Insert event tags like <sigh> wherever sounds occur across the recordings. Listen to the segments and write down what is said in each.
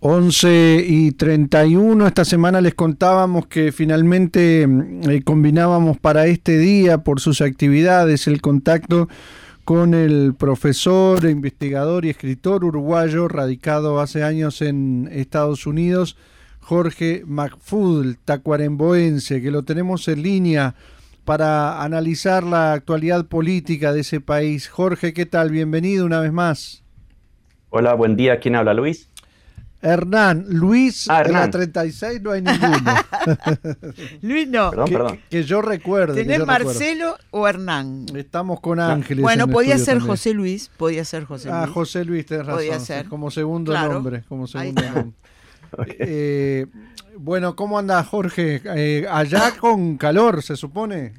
11 y 31, esta semana les contábamos que finalmente mm, eh, combinábamos para este día por sus actividades el contacto con el profesor, investigador y escritor uruguayo radicado hace años en Estados Unidos, Jorge Macfudl, tacuaremboense, que lo tenemos en línea para analizar la actualidad política de ese país. Jorge, ¿qué tal? Bienvenido una vez más. Hola, buen día. ¿Quién habla, Luis? Hernán, Luis, ah, en la 36 no hay ninguno. <laughs> Luis no. Perdón, que, perdón. Que, yo recuerde. ¿Tenés Marcelo o Hernán? Estamos con Ángeles. Bueno, podía ser José Luis, podía ser José ah, Luis. Ah, José Luis, tenés razón. Podía ser. Como segundo nombre. Como segundo nombre. Eh, bueno, ¿cómo anda Jorge? Eh, allá con calor, se supone.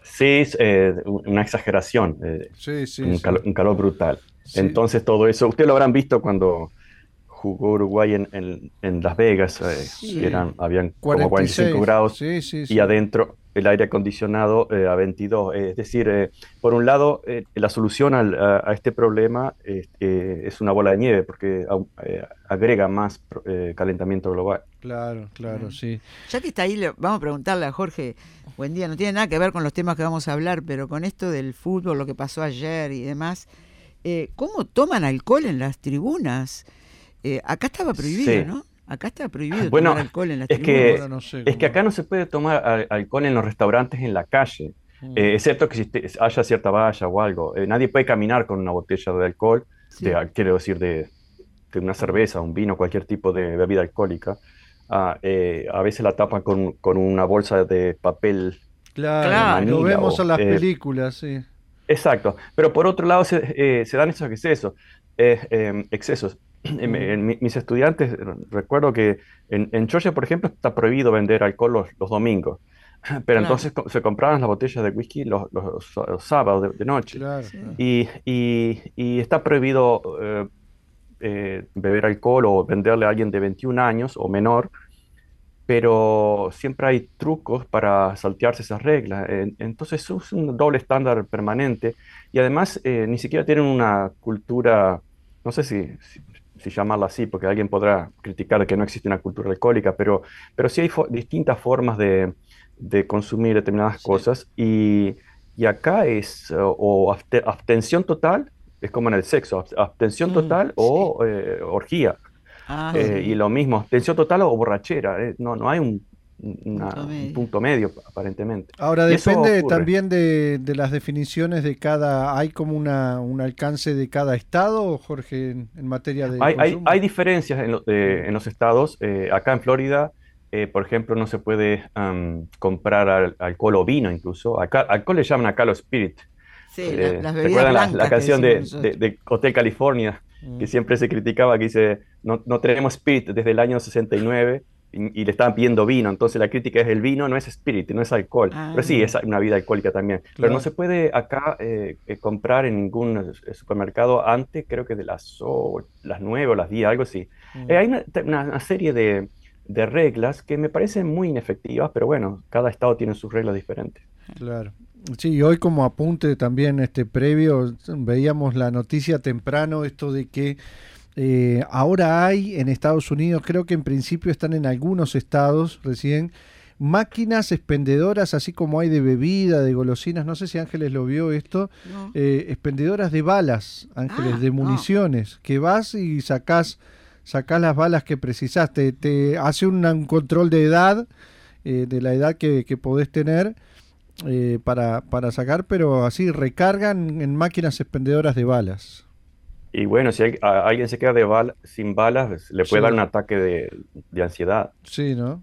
Sí, eh, una exageración. sí, sí, un, Calor, un, Calor, brutal. Entonces todo eso, ustedes lo habrán visto cuando jugó Uruguay en, en, Las Vegas, eh, eran, habían como 45 grados y adentro el aire acondicionado eh, a 22. es decir, eh, por un lado, la solución a, este problema es una bola de nieve porque agrega más calentamiento global. Claro, claro, sí. Ya que está ahí, vamos a preguntarle a Jorge, buen día, no tiene nada que ver con los temas que vamos a hablar, pero con esto del fútbol, lo que pasó ayer y demás, ¿cómo toman alcohol en las tribunas? Eh, acá estaba prohibido, ¿no? Acá está prohibido tomar alcohol en las es que, es que acá no se puede tomar alcohol en los restaurantes en la calle, mm. eh, excepto que haya cierta valla o algo. Eh, nadie puede caminar con una botella de alcohol, quiero decir, de, una cerveza, un vino, cualquier tipo de bebida alcohólica. Ah, a veces la tapan con, una bolsa de papel. Claro, lo vemos en las películas, sí. Exacto, pero por otro lado se, se dan esos excesos. excesos <clears throat> en, mis estudiantes, recuerdo que en, en, Georgia, por ejemplo, está prohibido vender alcohol los, domingos, <clears throat> pero entonces se compraban las botellas de whisky los, sábados de, noche. Y, y, está prohibido eh, eh, beber alcohol o venderle a alguien de 21 años o menor, pero siempre hay trucos para saltearse esas reglas. Entonces es un doble estándar permanente. Y además eh, ni siquiera tienen una cultura, no sé si, si llamarla así, porque alguien podrá criticar que no existe una cultura alcohólica, pero, pero sí hay distintas formas de, de, consumir determinadas cosas y, y, acá es o abstención total, es como en el sexo, abstención mm, total o eh, orgía. Ah, eh, y lo mismo, abstención total o borrachera. Eh, no, no hay un un punto medio aparentemente. Ahora depende también de, las definiciones de cada, ¿hay como una, un alcance de cada estado, Jorge, en, materia de... Hay, hay, diferencias en, en, los estados. Eh, acá en Florida, eh, por ejemplo, no se puede comprar alcohol o vino incluso. Acá, alcohol le llaman acá los spirit. Sí, eh, las bebidas la, la, canción de, de, Hotel California? Que mm. siempre se criticaba, que dice, no, no tenemos spirit desde el año 69 y, le estaban pidiendo vino, entonces la crítica es el vino no es espíritu, no es alcohol, pero sí, ah. es una vida alcohólica también. Pero no se puede acá eh, eh, comprar en ningún eh, supermercado antes, creo que de las, las 9 o las 10, algo así. Mm. hay una, serie de, de, reglas que me parecen muy inefectivas, pero bueno, cada estado tiene sus reglas diferentes. Claro. Sí, hoy como apunte también este previo, veíamos la noticia temprano, esto de que eh, ahora hay en Estados Unidos, creo que en principio están en algunos estados recién, máquinas expendedoras, así como hay de bebida, de golosinas, no sé si Ángeles lo vio esto, eh, expendedoras de balas, Ángeles, ah, de municiones, que vas y sacás, sacás las balas que precisaste, te hace un, control de edad, eh, de la edad que, que podés tener. para, para sacar, pero así recargan en máquinas expendedoras de balas. Y bueno, si alguien se queda de sin balas, le puede dar un ataque de, ansiedad. Sí, ¿no?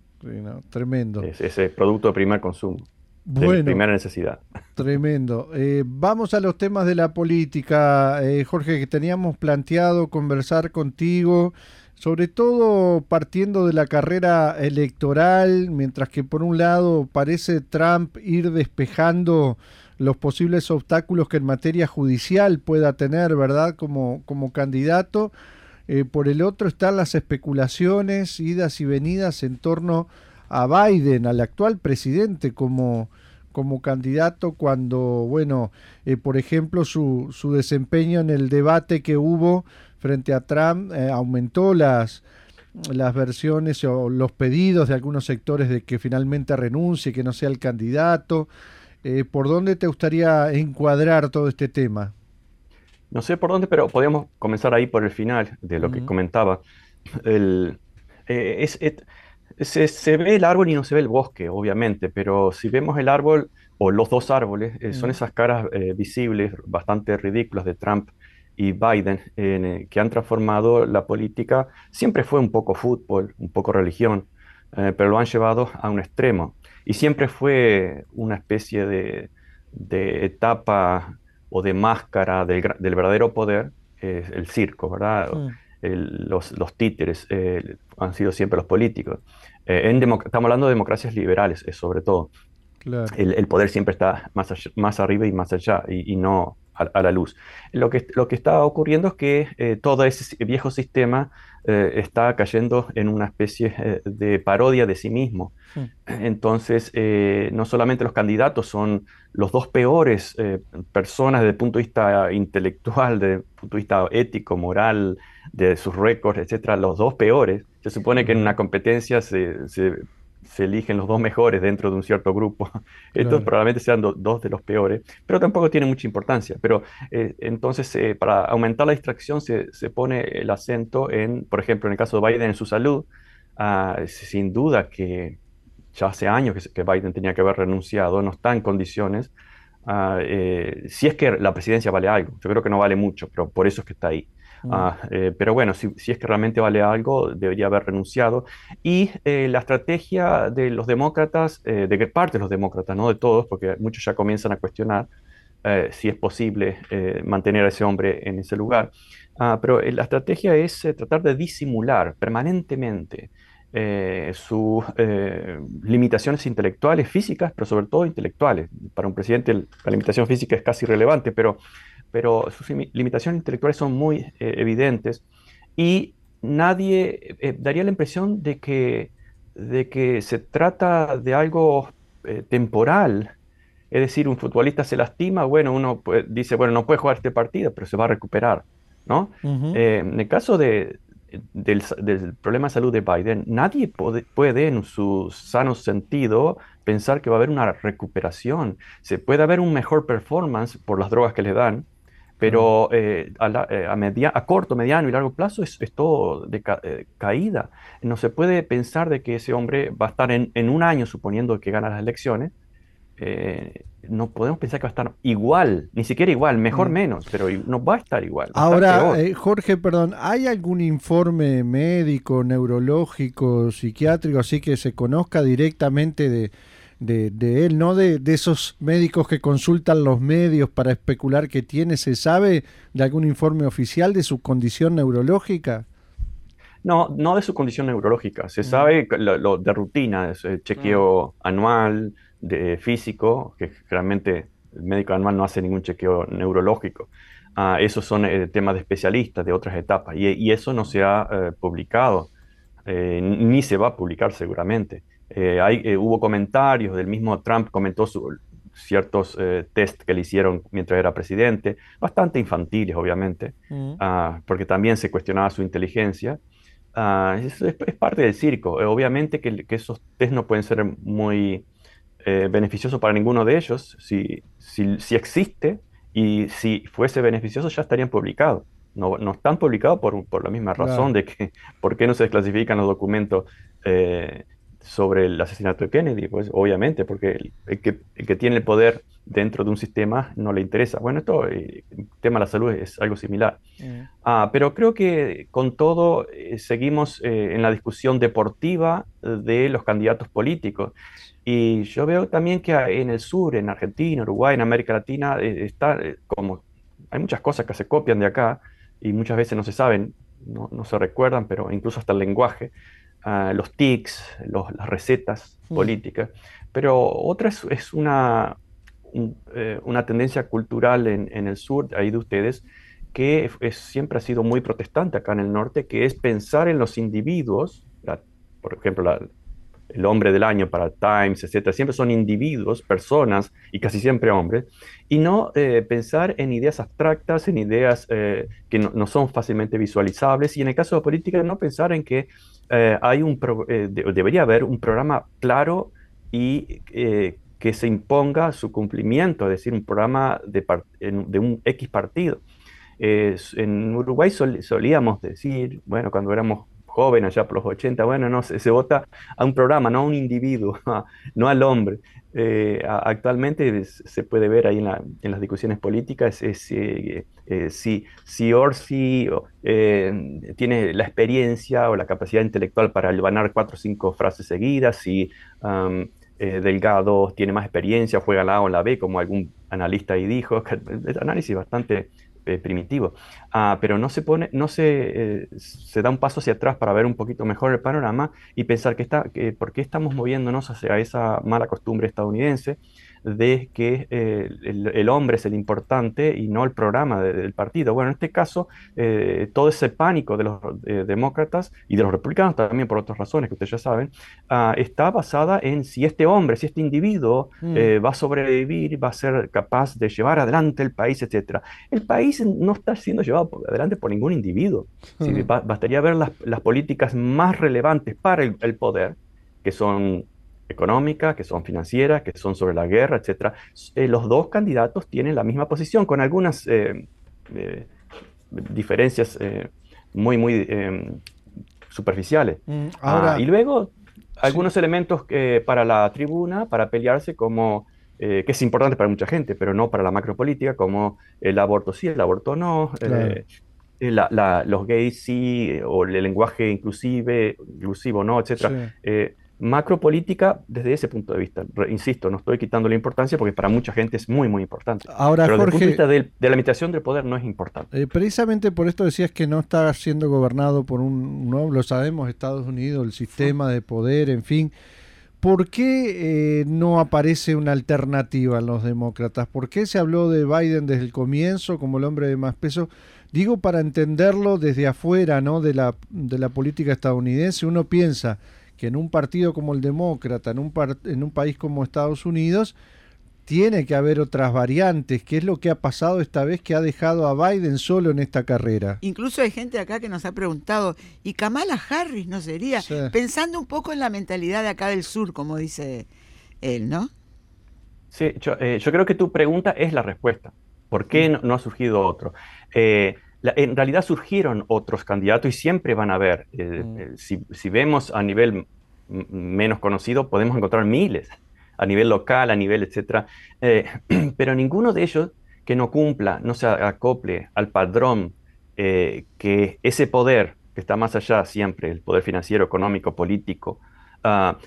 Tremendo. Es, ese producto de primer consumo. de primera necesidad. <laughs> Tremendo. Eh, vamos a los temas de la política, eh, Jorge, que teníamos planteado conversar contigo, sobre todo partiendo de la carrera electoral, mientras que por un lado parece Trump ir despejando los posibles obstáculos que en materia judicial pueda tener, ¿verdad? Como, como candidato. Eh, por el otro están las especulaciones, idas y venidas en torno a Biden, al actual presidente, como, como candidato cuando, bueno, eh, por ejemplo, su, su, desempeño en el debate que hubo frente a Trump eh, aumentó las, las versiones o los pedidos de algunos sectores de que finalmente renuncie, que no sea el candidato. Eh, ¿Por dónde te gustaría encuadrar todo este tema? No sé por dónde, pero podríamos comenzar ahí por el final de lo que comentaba. El, eh, se, ve el árbol y no se ve el bosque, obviamente, pero si vemos el árbol o los dos árboles, eh, son esas caras visibles, bastante ridículas de Trump y Biden, que han transformado la política. Siempre fue un poco fútbol, un poco religión, pero lo han llevado a un extremo. Y siempre fue una especie de, de etapa o de máscara del, del verdadero poder, el circo, ¿verdad? Mm. los, los, títeres eh, han sido siempre los políticos. Eh, en estamos hablando de democracias liberales, eh, sobre todo. El, el, poder siempre está más, más arriba y más allá, y, y no a, la luz. Lo que, lo que está ocurriendo es que eh, todo ese viejo sistema eh, está cayendo en una especie eh, de parodia de sí mismo. Hmm. Entonces, no solamente los candidatos son los dos peores personas desde el punto de vista intelectual, desde el punto de vista ético, moral, de sus récords, etcétera, los dos peores. Se supone que en una competencia se, se se eligen los dos mejores dentro de un cierto grupo. <laughs> Estos probablemente sean dos de los peores, pero tampoco tiene mucha importancia. Pero eh, entonces, eh, para aumentar la distracción, se, pone el acento en, por ejemplo, en el caso de Biden, en su salud. Ah, sin duda que ya hace años que, Biden tenía que haber renunciado, no está en condiciones. Ah, eh, si es que la presidencia vale algo, yo creo que no vale mucho, pero por eso es que está ahí. Ah, eh, pero bueno, si, es que realmente vale algo, debería haber renunciado. Y eh, la estrategia de los demócratas, eh, de qué parte de los demócratas, no de todos, porque muchos ya comienzan a cuestionar si es posible mantener a ese hombre en ese lugar. Ah, pero la estrategia es tratar de disimular permanentemente sus limitaciones intelectuales, físicas, pero sobre todo intelectuales. Para un presidente la limitación física es casi irrelevante, pero pero sus limitaciones intelectuales son muy eh, evidentes y nadie eh, daría la impresión de que, de que se trata de algo eh, temporal. Es decir, un futbolista se lastima, bueno, uno dice, bueno, no puede jugar este partido, pero se va a recuperar, ¿no? en el caso de, del, problema de salud de Biden, nadie puede, puede, en su sano sentido pensar que va a haber una recuperación. Se puede haber un mejor performance por las drogas que le dan, pero eh, eh, a, media, a, corto, mediano y largo plazo es, todo de eh, caída. No se puede pensar de que ese hombre va a estar en, un año, suponiendo que gana las elecciones, no podemos pensar que va a estar igual, ni siquiera igual, mejor mm. menos, pero no va a estar igual. Ahora, Jorge, perdón, ¿hay algún informe médico, neurológico, psiquiátrico, así que se conozca directamente de de, él, no de, esos médicos que consultan los medios para especular que tiene. ¿Se sabe de algún informe oficial de su condición neurológica? No, no de su condición neurológica. Se mm. sabe lo, de rutina, el chequeo mm. anual de físico, que realmente el médico anual no hace ningún chequeo neurológico. Ah, esos son eh, temas de especialistas de otras etapas y, eso no se ha eh, publicado, eh, ni se va a publicar seguramente. Eh, hay, eh, hubo comentarios del mismo Trump, comentó ciertos eh, test que le hicieron mientras era presidente, bastante infantiles, obviamente, mm. ah, porque también se cuestionaba su inteligencia. Ah, es, parte del circo. obviamente que, esos test no pueden ser muy beneficiosos para ninguno de ellos. Si, si, existe y si fuese beneficioso, ya estarían publicados. No, no están publicados por, por la misma razón de que <laughs> por qué no se desclasifican los documentos sobre el asesinato de Kennedy, pues obviamente, porque el, que, el, que, tiene el poder dentro de un sistema no le interesa. Bueno, esto, eh, el tema de la salud es algo similar. Mm. Ah, pero creo que con todo eh, seguimos eh, en la discusión deportiva de los candidatos políticos. Y yo veo también que en el sur, en Argentina, Uruguay, en América Latina, está como hay muchas cosas que se copian de acá y muchas veces no se saben, no, no se recuerdan, pero incluso hasta el lenguaje los tics, las recetas mm. políticas, pero otra es, una, eh, una tendencia cultural en, el sur, ahí de ustedes, que es, siempre ha sido muy protestante acá en el norte, que es pensar en los individuos, por ejemplo, el hombre del año para Times, etcétera, siempre son individuos, personas y casi siempre hombres, y no eh, pensar en ideas abstractas, en ideas eh, que no, son fácilmente visualizables, y en el caso de política, no pensar en que eh, hay un debería haber un programa claro y que se imponga su cumplimiento, es decir, un programa de un X partido. en Uruguay solíamos decir, bueno, cuando éramos joven, allá por los 80, bueno, no, se, se vota a un programa, no a un individuo, <laughs> no al hombre. Eh, actualmente se puede ver ahí en, las discusiones políticas es, eh, eh, si, si Orsi tiene la experiencia o la capacidad intelectual para ganar cuatro o cinco frases seguidas, si Delgado tiene más experiencia, juega la A o la B, como algún analista ahí dijo, análisis bastante eh, primitivo. Ah, pero no se pone, no se, eh, se da un paso hacia atrás para ver un poquito mejor el panorama y pensar que está, que, por qué estamos moviéndonos hacia esa mala costumbre estadounidense de que eh, el, hombre es el importante y no el programa del partido. Bueno, en este caso, eh, todo ese pánico de los eh, demócratas y de los republicanos también por otras razones que ustedes ya saben, ah, está basada en si este hombre, si este individuo mm. va a sobrevivir, va a ser capaz de llevar adelante el país, etc. El país no está siendo llevado adelante por ningún individuo. bastaría ver las, políticas más relevantes para el poder, que son económica, que son financieras, que son sobre la guerra, etc. Eh, los dos candidatos tienen la misma posición, con algunas eh, eh, diferencias muy, muy superficiales. Mm, ah, y luego, algunos elementos para la tribuna, para pelearse como... que es importante para mucha gente, pero no para la macropolítica, como el aborto sí, el aborto no, los gays sí, o el lenguaje inclusive, inclusivo no, etc macropolítica desde ese punto de vista. insisto, no estoy quitando la importancia porque para mucha gente es muy, muy importante. Ahora, Pero desde el punto de vista de, la limitación del poder no es importante. Eh, precisamente por esto decías que no está siendo gobernado por un, no lo sabemos, Estados Unidos, el sistema de poder, en fin. ¿Por qué eh, no aparece una alternativa en los demócratas? ¿Por qué se habló de Biden desde el comienzo como el hombre de más peso? Digo para entenderlo desde afuera, ¿no? De la, de la política estadounidense. Uno piensa, que en un partido como el demócrata, en un, en un país como Estados Unidos, tiene que haber otras variantes. ¿Qué es lo que ha pasado esta vez que ha dejado a Biden solo en esta carrera? Incluso hay gente acá que nos ha preguntado, ¿y Kamala Harris no sería? Pensando un poco en la mentalidad de acá del sur, como dice él, ¿no? Sí, yo, eh, creo que tu pregunta es la respuesta. ¿Por qué no, ha surgido otro? Eh, en realidad surgieron otros candidatos y siempre van a haber. Eh, mm. eh, si, vemos a nivel menos conocido, podemos encontrar miles, a nivel local, a nivel, etcétera. Eh, <clears throat> pero ninguno de ellos que no cumpla, no se acople al padrón, que ese poder que está más allá siempre, el poder financiero, económico, político, ah,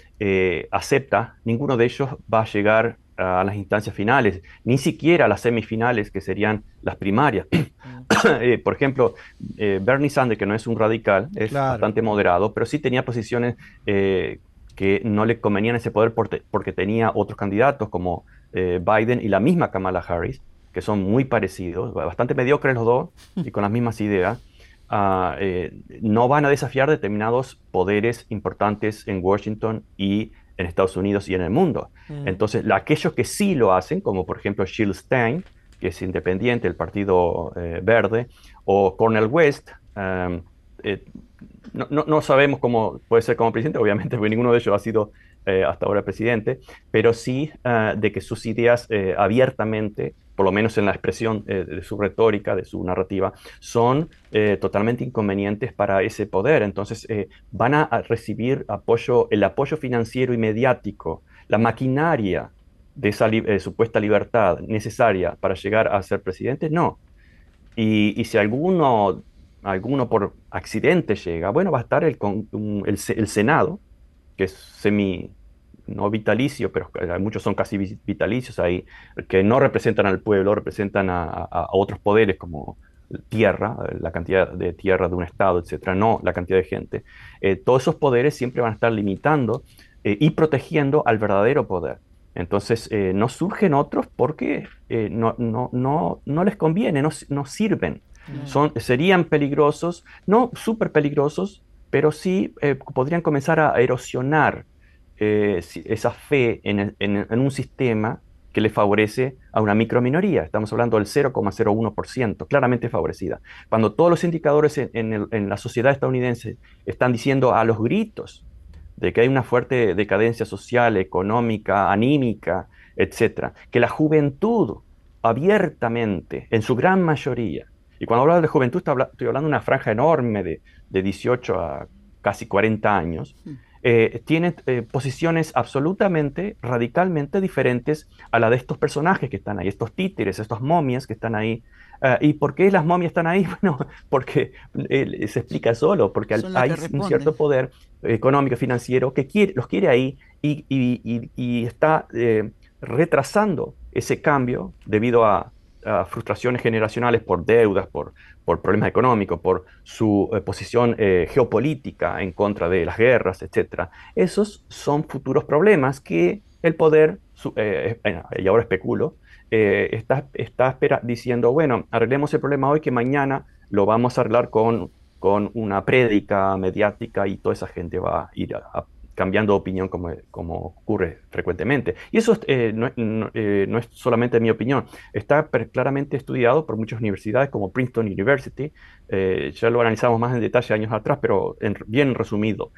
acepta, ninguno de ellos va a llegar a las instancias finales, ni siquiera a las semifinales, que serían las primarias. <coughs> Eh, por ejemplo, eh, Bernie Sanders, que no es un radical, es bastante moderado, pero sí tenía posiciones eh, que no le convenían ese poder porque, tenía otros candidatos como Biden y la misma Kamala Harris, que son muy parecidos, bastante mediocres los dos y con las mismas ideas. Ah, no van a desafiar determinados poderes importantes en Washington y en Estados Unidos y en el mundo. Mm. Entonces, aquellos que sí lo hacen, como por ejemplo Jill Stein, que es independiente del Partido eh, Verde, o Cornel West. Em, eh, no, sabemos cómo puede ser como presidente, obviamente, <laughs> porque ninguno de ellos ha sido eh, hasta ahora presidente, pero sí de que sus ideas abiertamente, por lo menos en la expresión de su retórica, de su narrativa, son totalmente inconvenientes para ese poder. Entonces, van a recibir apoyo, el apoyo financiero y mediático, la maquinaria de esa eh, supuesta libertad necesaria para llegar a ser presidente? No. Y, si alguno, alguno por accidente llega, bueno, va a estar el, Senado, que es semi, no vitalicio, pero muchos son casi vitalicios ahí, que no representan al pueblo, representan a, otros poderes como tierra, la cantidad de tierra de un estado, etcétera, no la cantidad de gente. Eh, todos esos poderes siempre van a estar limitando eh, y protegiendo al verdadero poder. Entonces, eh, no surgen otros porque eh, no, no, no, no, les conviene, no, no sirven. Son, serían peligrosos, no súper peligrosos, pero sí eh, podrían comenzar a erosionar esa fe en, un sistema que le favorece a una microminoría. Estamos hablando del 0,01%, claramente favorecida. Cuando todos los indicadores en, en, la sociedad estadounidense están diciendo a los gritos de que hay una fuerte decadencia social, económica, anímica, etcétera, que la juventud abiertamente, en su gran mayoría, y cuando hablo de juventud estoy hablando de una franja enorme de, de 18 a casi 40 años, hmm. Eh, tiene eh, posiciones absolutamente, radicalmente diferentes a la de estos personajes que están ahí, estos títeres, estos momias que están ahí. Eh, ¿Y por qué las momias están ahí? <laughs> Bueno, porque se explica solo, porque hay un cierto poder económico, financiero, que quiere, los quiere ahí y, y, y está retrasando ese cambio debido a, frustraciones generacionales por deudas, por, por problemas económicos, por su eh, posición eh, geopolítica en contra de las guerras, etc. Esos son futuros problemas que el poder, eh, y ahora especulo, está, está diciendo, bueno, arreglemos el problema hoy que mañana lo vamos a arreglar con, con una prédica mediática y toda esa gente va a ir a cambiando de opinión como, como ocurre frecuentemente. Y eso eh, eh, no, es solamente mi opinión, está claramente estudiado por muchas universidades como Princeton University, eh, ya lo analizamos más en detalle años atrás, pero bien resumido.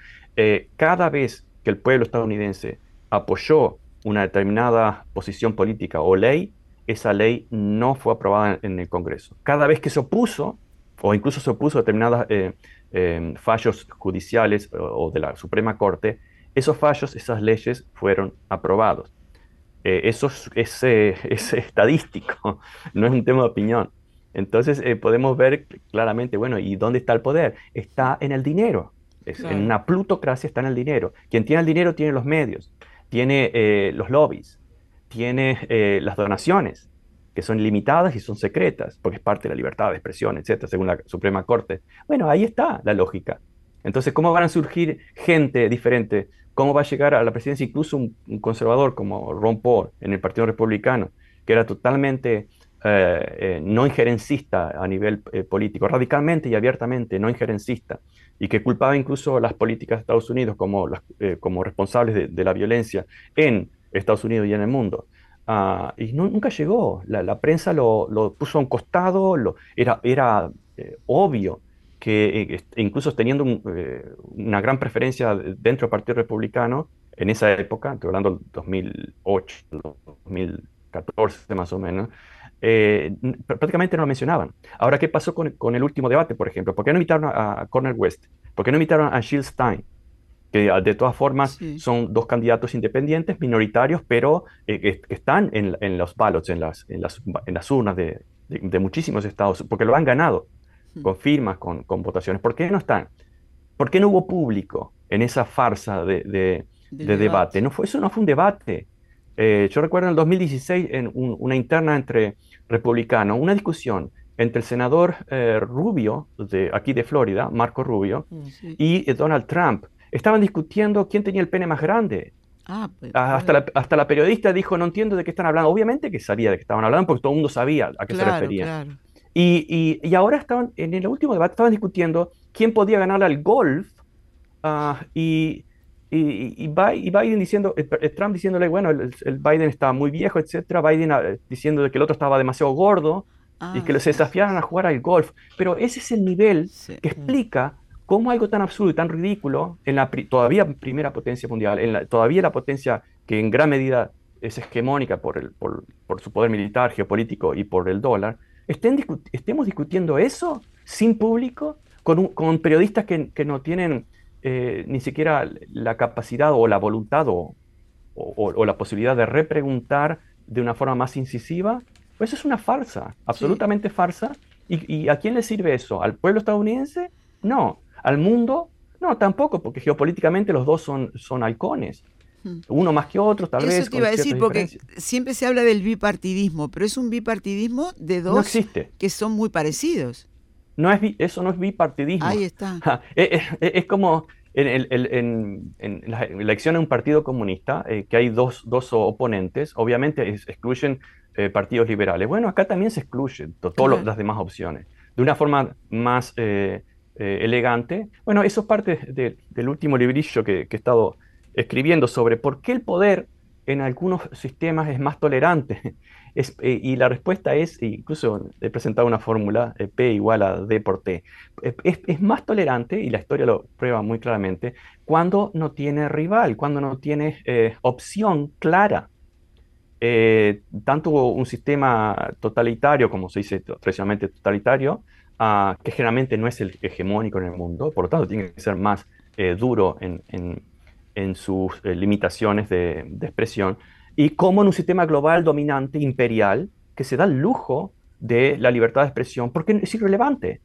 cada vez que el pueblo estadounidense apoyó una determinada posición política o ley, esa ley no fue aprobada en, el Congreso. Cada vez que se opuso, o incluso se opuso a determinadas fallos judiciales o, de la Suprema Corte, esos fallos, esas leyes fueron aprobados. Eh, eso es, <laughs> es, estadístico, no es un tema de opinión. Entonces eh, podemos ver claramente, bueno, ¿y dónde está el poder? Está en el dinero. En una plutocracia está en el dinero. Quien tiene el dinero tiene los medios, tiene eh, los lobbies, tiene las donaciones, que son limitadas y son secretas, porque es parte de la libertad de expresión, etcétera, según la Suprema Corte. Bueno, ahí está la lógica. Entonces, ¿cómo van a surgir gente diferente? ¿Cómo va a llegar a la presidencia incluso un, conservador como Ron Paul en el Partido Republicano, que era totalmente eh, eh, no injerencista a nivel eh, político, radicalmente y abiertamente no injerencista, y que culpaba incluso las políticas de Estados Unidos como, como responsables de, de, la violencia en Estados Unidos y en el mundo? Ah, y nunca llegó. La, prensa lo, puso a un costado, lo, era, era eh, obvio que eh, incluso teniendo eh, una gran preferencia dentro del Partido Republicano, en esa época, estoy hablando del 2008, 2014 más o menos, prácticamente no lo mencionaban. Ahora, ¿qué pasó con, con, el último debate, por ejemplo? ¿Por qué no invitaron a, Cornel West? ¿Por qué no invitaron a Jill Stein? Que de todas formas son dos candidatos independientes, minoritarios, pero eh, que, están en, en, los ballots, en las, en las, en las urnas de, de, muchísimos estados, porque lo han ganado hmm. con firmas, con, con, votaciones. ¿Por qué no están? ¿Por qué no hubo público en esa farsa de, de debate? No fue, eso no fue un debate. Eh, yo recuerdo en el 2016 en una interna entre republicanos, una discusión entre el senador eh, Rubio, de aquí de Florida, Marco Rubio, mm, y Donald Trump, estaban discutiendo quién tenía el pene más grande. Ah, pues, ah, hasta, la, hasta la periodista dijo, no entiendo de qué están hablando. Obviamente que sabía de qué estaban hablando porque todo el mundo sabía a qué se referían. Y, y, ahora estaban, en el último debate, estaban discutiendo quién podía ganar al golf uh, y, y, Biden diciendo, Trump diciéndole, bueno, el, Biden está muy viejo, etcétera, Biden uh, diciendo que el otro estaba demasiado gordo y que ah, se desafiaran a jugar al golf. Pero ese es el nivel que explica ¿Cómo algo tan absurdo y tan ridículo, en la todavía primera potencia mundial, en la, todavía la potencia que en gran medida es hegemónica por, el, por, por su poder militar, geopolítico y por el dólar, estén estemos discutiendo eso sin público, con, con periodistas que, que, no tienen eh, ni siquiera la capacidad o la voluntad o, o, la posibilidad de repreguntar de una forma más incisiva, pues es una farsa, absolutamente farsa. ¿Y, ¿Y a quién le sirve eso? ¿Al pueblo estadounidense? No, al mundo, no, tampoco, porque geopolíticamente los dos son, son halcones. Hmm. Uno más que otro, tal vez. Eso te iba a decir, porque siempre se habla del bipartidismo, pero es un bipartidismo de dos que son muy parecidos. No es, eso no es bipartidismo. Ahí está. <laughs> es, como en, la elección de un partido comunista, eh, que hay dos, dos oponentes, obviamente excluyen eh, partidos liberales. Bueno, acá también se excluyen todas las demás opciones. De una forma más eh, eh, elegante. Bueno, eso es parte del último librillo que, he estado escribiendo sobre por qué el poder en algunos sistemas es más tolerante. <laughs> Eh, y la respuesta es, incluso he presentado una fórmula, eh, P igual a D por T, es, más tolerante, y la historia lo prueba muy claramente, cuando no tiene rival, cuando no tiene opción clara. tanto un sistema totalitario, como se dice tradicionalmente totalitario, ah, que generalmente no es el hegemónico en el mundo, por lo tanto tiene que ser más duro en, en sus eh, limitaciones de, expresión, y como en un sistema global dominante, imperial, que se da el lujo de la libertad de expresión, porque es irrelevante.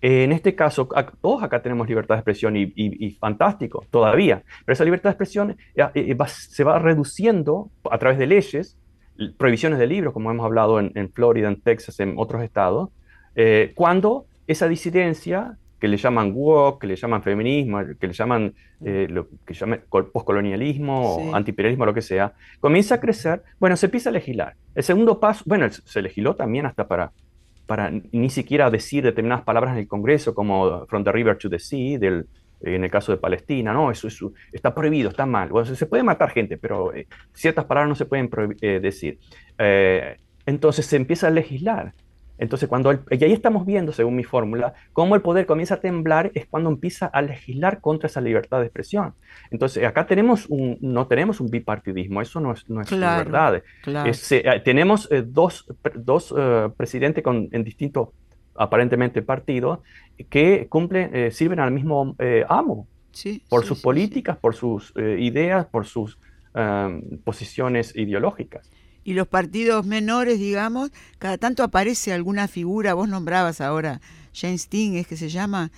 en este caso, todos acá tenemos libertad de expresión y, fantástico, todavía, pero esa libertad de expresión eh, eh, se va reduciendo a través de leyes, prohibiciones de libros, como hemos hablado en, Florida, en Texas, en otros estados, cuando esa disidencia que le llaman woke, que le llaman feminismo, que le llaman eh, lo que llaman postcolonialismo o antiimperialismo, lo que sea, comienza a crecer, bueno, se empieza a legislar. El segundo paso, bueno, se legisló también hasta para, para ni siquiera decir determinadas palabras en el Congreso, como from the river to the sea, del, en el caso de Palestina, no, eso, está prohibido, está mal. Bueno, se puede matar gente, pero eh, ciertas palabras no se pueden eh, decir. entonces se empieza a legislar. Entonces, cuando y ahí estamos viendo, según mi fórmula, cómo el poder comienza a temblar es cuando empieza a legislar contra esa libertad de expresión. Entonces, acá tenemos un, no tenemos un bipartidismo, eso no es, no es verdad. Eh, tenemos eh, dos, dos eh, presidentes con, en distintos, aparentemente, partidos que cumplen, sirven al mismo amo. por sus políticas, por sus ideas, por sus posiciones ideológicas. Y los partidos menores, digamos, cada tanto aparece alguna figura, vos nombrabas ahora, James es que se llama,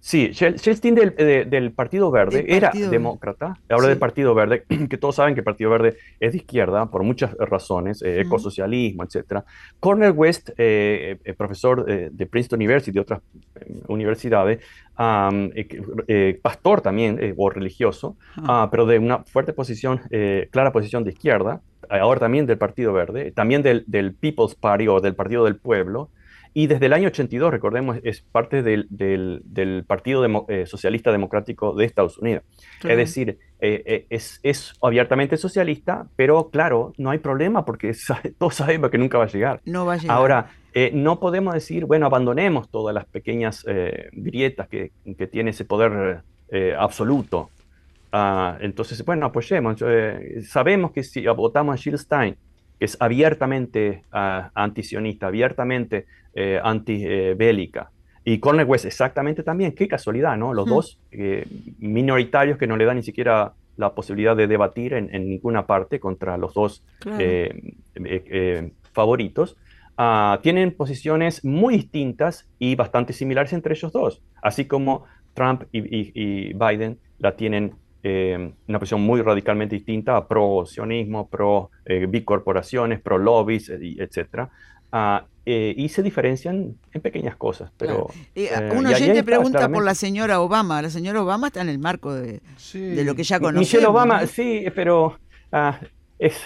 Sí, Shelstein del, del Partido Verde era demócrata, ahora del Partido Verde, <clears throat> que todos saben que el Partido Verde es de izquierda por muchas razones, eh, ecosocialismo, etc. Cornel West, eh, eh, profesor de Princeton University y de otras universidades, pastor también, o religioso, ah, pero de una fuerte posición, clara posición de izquierda, ahora también del Partido Verde, también del, del People's Party o del Partido del Pueblo, y desde el año 82, recordemos, es parte del, del, Partido eh, Socialista Democrático de Estados Unidos. Es decir, eh, eh, es, es, abiertamente socialista, pero claro, no hay problema porque <laughs> todos sabemos que nunca va a llegar. No va a llegar. Ahora, no podemos decir, bueno, abandonemos todas las pequeñas grietas que, que, tiene ese poder absoluto. Ah, entonces, bueno, apoyemos. sabemos que si votamos a Jill Stein, que es abiertamente uh, antisionista, abiertamente eh, antibélica. Y Cornel West exactamente también, qué casualidad, ¿no? Los dos eh, minoritarios que no le dan ni siquiera la posibilidad de debatir en, ninguna parte contra los dos eh, eh, favoritos, ah, tienen posiciones muy distintas y bastante similares entre ellos dos, así como Trump y, Biden la tienen una posición muy radicalmente distinta, pro sionismo, pro bicorporaciones, pro lobbies, etc. Ah, eh, y se diferencian en pequeñas cosas. Pero, eh, un oyente pregunta por la señora Obama. La señora Obama está en el marco de, lo que ya conocemos. Michelle Obama, sí, pero ah, es,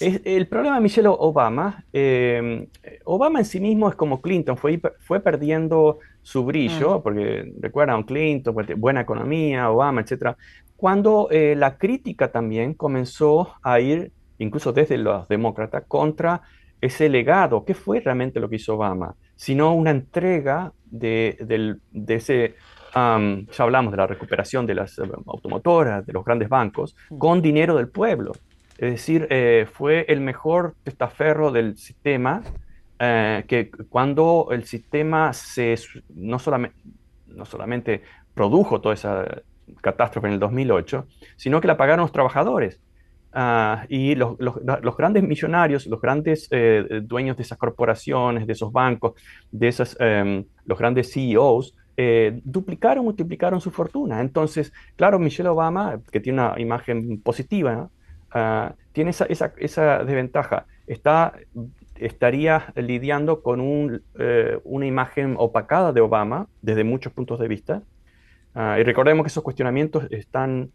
el problema de Michelle Obama, em, Obama en sí mismo es como Clinton, fue, fue perdiendo su brillo, ah. porque recuerdan Clinton, pues, buena economía, Obama, etc. Cuando eh, la crítica también comenzó a ir, incluso desde los demócratas, contra ese legado, ¿qué fue realmente lo que hizo Obama? Sino una entrega de, ese, ya hablamos de la recuperación de las eh, automotoras, de los grandes bancos, mm. con dinero del pueblo. Es decir, eh, fue el mejor testaferro del sistema, eh, que cuando el sistema se, no, solamente, no solamente produjo toda esa catástrofe en el 2008, sino que la pagaron los trabajadores. Ah, y los, grandes millonarios, los grandes eh, dueños de esas corporaciones, de esos bancos, de esas, em, los grandes CEOs, duplicaron, multiplicaron su fortuna. Entonces, claro, Michelle Obama, que tiene una imagen positiva, ah, tiene esa, esa, desventaja. Está, estaría lidiando con un, eh, una imagen opacada de Obama desde muchos puntos de vista. Ah, y recordemos que esos cuestionamientos están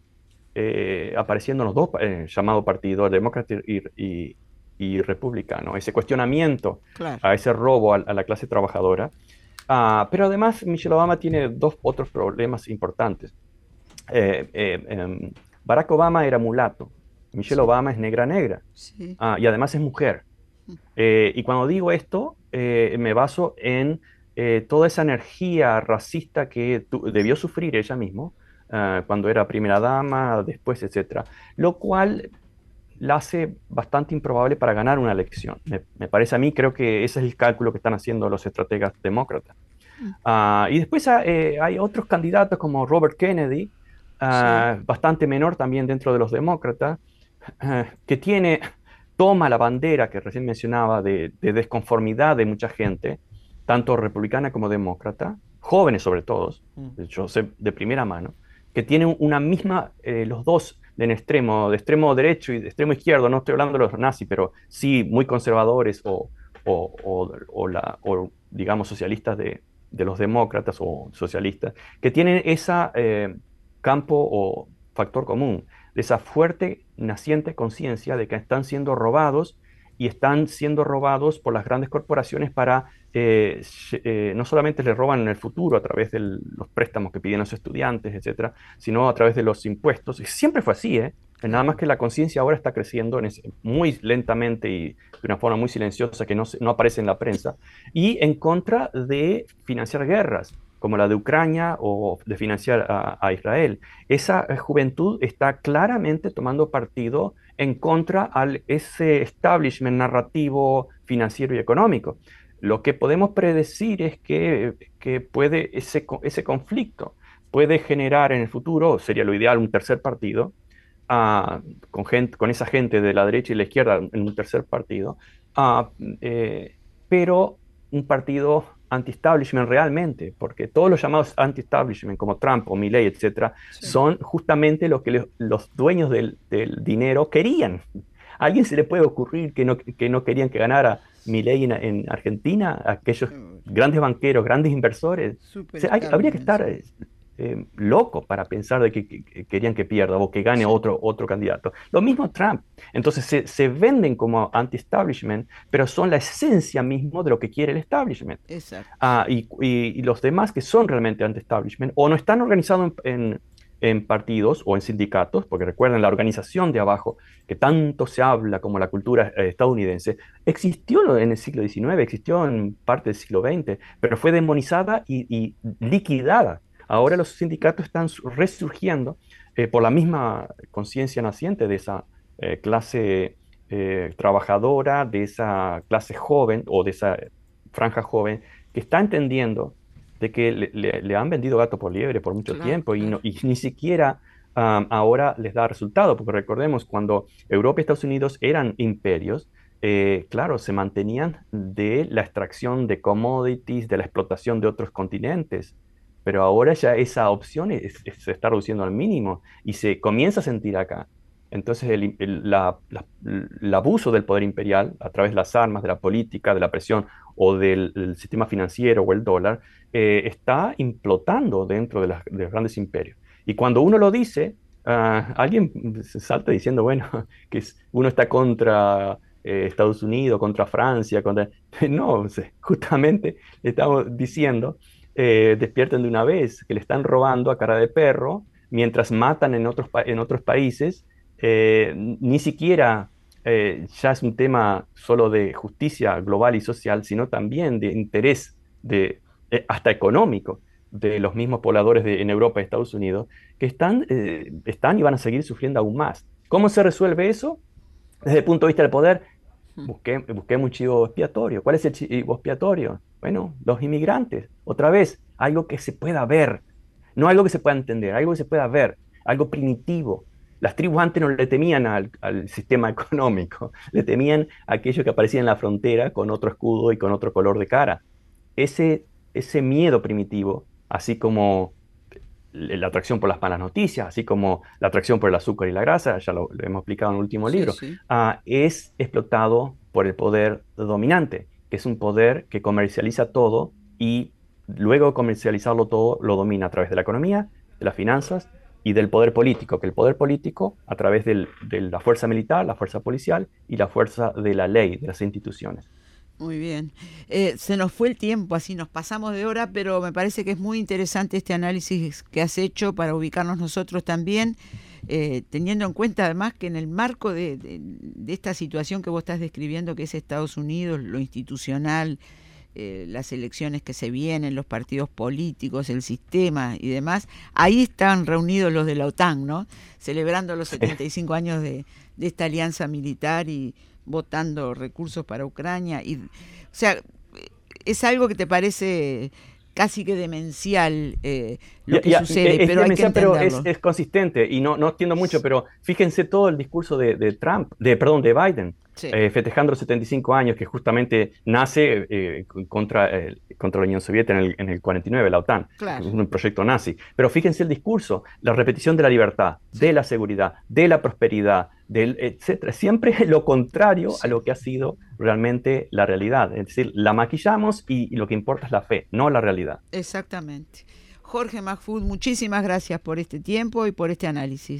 eh, apareciendo los dos eh, llamados partidos, demócrata y, republicano, ese cuestionamiento a ese robo a, la clase trabajadora. Ah, pero además Michelle Obama tiene dos otros problemas importantes. em, Barack Obama era mulato, Michelle Obama es negra negra, ah, y además es mujer. Mm. y cuando digo esto, me baso en toda esa energía racista que debió sufrir ella misma cuando era primera dama, después, etc. Lo cual la hace bastante improbable para ganar una elección. Me, parece a mí, creo que ese es el cálculo que están haciendo los estrategas demócratas. Ah, y después ah, eh, hay otros candidatos como Robert Kennedy, ah, bastante menor también dentro de los demócratas, <clears throat> que tiene, toma la bandera que recién mencionaba de, desconformidad de mucha gente, tanto republicana como demócrata, jóvenes sobre todo, mm. yo sé de primera mano, que tienen una misma, eh, los dos en extremo, de extremo derecho y de extremo izquierdo, no estoy hablando de los nazis, pero sí muy conservadores o, o, la, digamos socialistas de, de, los demócratas o socialistas, que tienen ese eh, campo o factor común, de esa fuerte naciente conciencia de que están siendo robados y están siendo robados por las grandes corporaciones para, eh, eh, no solamente les roban en el futuro a través de los préstamos que piden los estudiantes, etcétera, sino a través de los impuestos. Y siempre fue así, ¿eh? Nada más que la conciencia ahora está creciendo muy lentamente y de una forma muy silenciosa que no, no aparece en la prensa, y en contra de financiar guerras como la de Ucrania o de financiar a, Israel. Esa juventud está claramente tomando partido en contra de ese establishment narrativo financiero y económico. Lo que podemos predecir es que, que puede ese, ese conflicto puede generar en el futuro, sería lo ideal, un tercer partido, ah, con, gente, con esa gente de la derecha y la izquierda en un tercer partido, ah, eh, pero un partido anti-establishment realmente, porque todos los llamados anti-establishment, como Trump o Milley, etcétera, son justamente lo que los dueños del, dinero querían. ¿A alguien se le puede ocurrir que no, que no querían que ganara Milley en, Argentina? Aquellos mm. grandes banqueros, grandes inversores. habría que estar eh, loco para pensar de que, querían que pierda o que gane otro, otro candidato. Lo mismo Trump. Entonces se, venden como anti-establishment, pero son la esencia mismo de lo que quiere el establishment. Ah, y, los demás que son realmente anti-establishment o no están organizados en, partidos o en sindicatos, porque recuerden, la organización de abajo, que tanto se habla como la cultura eh, estadounidense, existió en el siglo XIX, existió en parte del siglo XX, pero fue demonizada y liquidada Ahora los sindicatos están resurgiendo eh, por la misma conciencia naciente de esa eh, clase eh, trabajadora, de esa clase joven o de esa franja joven que está entendiendo de que le, han vendido gato por liebre por mucho tiempo y, ni siquiera ahora les da resultado, porque recordemos, cuando Europa y Estados Unidos eran imperios, claro, se mantenían de la extracción de commodities, de la explotación de otros continentes pero ahora ya esa opción se está reduciendo al mínimo y se comienza a sentir acá. Entonces el, abuso del poder imperial a través de las armas, de la política, de la presión o del, sistema financiero o el dólar eh, está implotando dentro de, los grandes imperios. Y cuando uno lo dice, ah, alguien salta diciendo, bueno, <laughs> que uno está contra eh, Estados Unidos, contra Francia, contra... <laughs> No, justamente estamos diciendo eh, despierten de una vez, que le están robando a cara de perro, mientras matan en otros, en otros países, eh, ni siquiera eh, ya es un tema solo de justicia global y social, sino también de interés de, hasta económico de los mismos pobladores de, en Europa y Estados Unidos, que están, están y van a seguir sufriendo aún más. ¿Cómo se resuelve eso? Desde el punto de vista del poder, busqué, busquemos un chivo expiatorio. ¿Cuál es el chivo expiatorio? Bueno, los inmigrantes. Otra vez, algo que se pueda ver. No algo que se pueda entender, algo que se pueda ver, algo primitivo. Las tribus antes no le temían al, sistema <laughs> económico, le temían a aquello que aparecía en la frontera con otro escudo y con otro color de cara. Ese, ese miedo primitivo, así como la atracción por las malas noticias, así como la atracción por el azúcar y la grasa, ya lo, hemos explicado en el último libro, ah, es explotado por el poder dominante, que es un poder que comercializa todo y luego de comercializarlo todo lo domina a través de la economía, de las finanzas y del poder político, que el poder político a través de la fuerza militar, la fuerza policial y la fuerza de la ley, de las instituciones. Muy bien. Eh, se nos fue el tiempo, así nos pasamos de hora, pero me parece que es muy interesante este análisis que has hecho para ubicarnos nosotros también, eh, teniendo en cuenta además que en el marco de, de, esta situación que vos estás describiendo, que es Estados Unidos, lo institucional, eh, las elecciones que se vienen, los partidos políticos, el sistema y demás, ahí están reunidos los de la OTAN, ¿no? Celebrando los 75 años de, de esta alianza militar y votando recursos para Ucrania. Y, o sea, es algo que te parece casi que demencial eh, lo que sucede, es, pero hay que pero es, consistente y no, no entiendo mucho, pero fíjense todo el discurso de, de Trump, de perdón, de Biden, eh, festejando los 75 años, que justamente nace eh, contra, contra la Unión Soviética en el, en el 49, la OTAN, un proyecto nazi. Pero fíjense el discurso, la repetición de la libertad, de la seguridad, de la prosperidad, del etcétera. Siempre lo contrario a lo que ha sido realmente la realidad. Es decir, la maquillamos y, y lo que importa es la fe, no la realidad. Exactamente. Jorge Mahfoud, muchísimas gracias por este tiempo y por este análisis.